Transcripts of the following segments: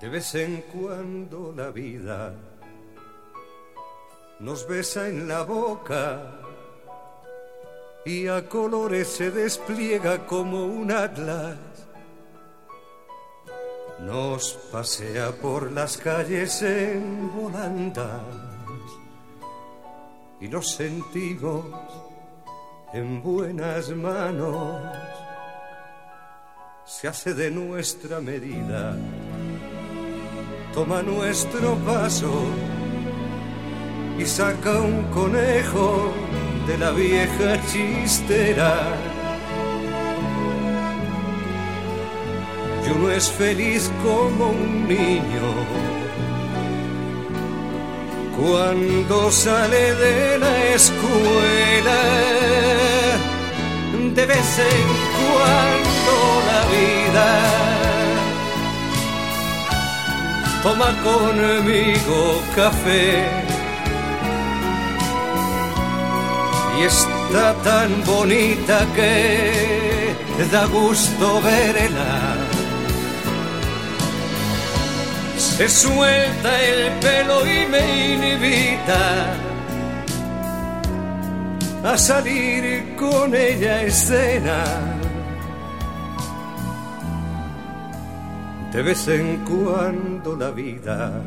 De vez en cuando la vida nos besa en la boca y a colores se despliega como un atlas. Nos pasea por las calles en volandas y nos sentimos en buenas manos. Se hace de nuestra medida, toma nuestro paso y saca un conejo de la vieja chistera. Y uno es feliz como un niño cuando sale de la escuela. De vez en cuando conmigo café y está tan bonita que da gusto verla. Se suelta el pelo y me invita a salir con ella a escena. De vez en cuando la vida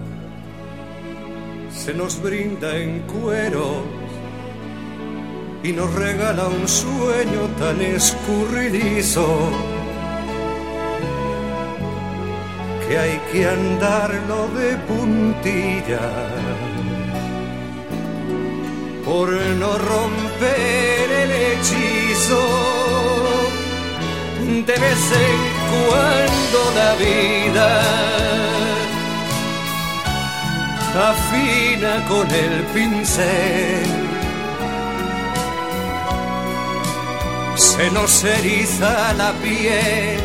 se nos brinda en cuero y nos regala un sueño tan escurridizo que hay que andarlo de puntilla por no romper el hechizo. De vez en cuando la vida afina con el pincel se nos eriza la piel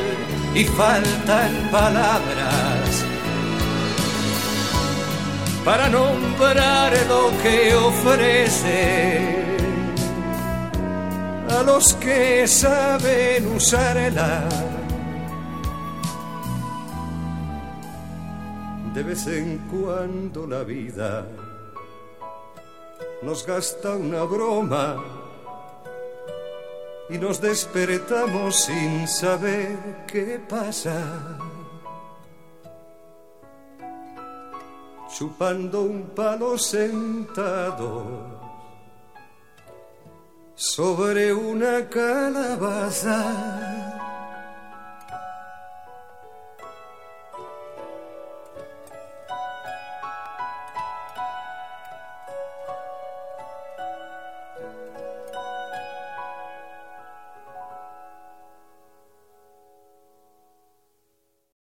y faltan palabras para nombrar lo que ofrece a los que saben usarla. De vez en cuando la vida nos gasta una broma y nos despertamos sin saber qué pasa. Chupando un palo sentado sobre una calabaza